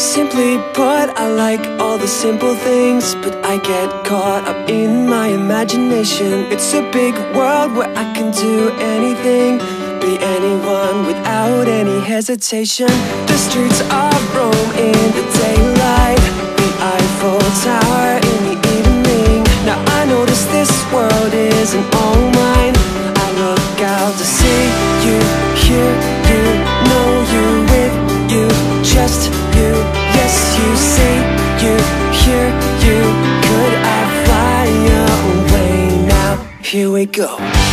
Simply put, I like all the simple things, but I get caught up in my imagination. It's a big world where I can do anything, be anyone without any hesitation. The streets of Rome in the daylight, the Eiffel Tower Here we go.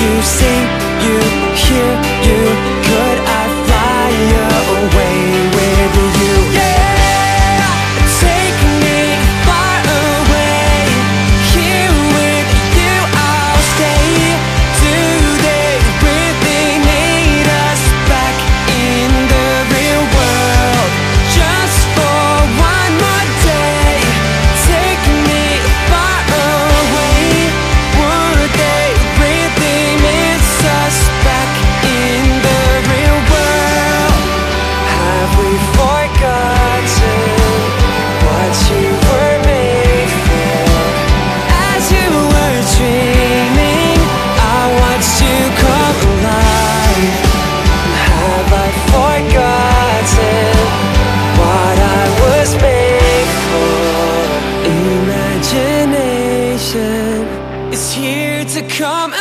you see. come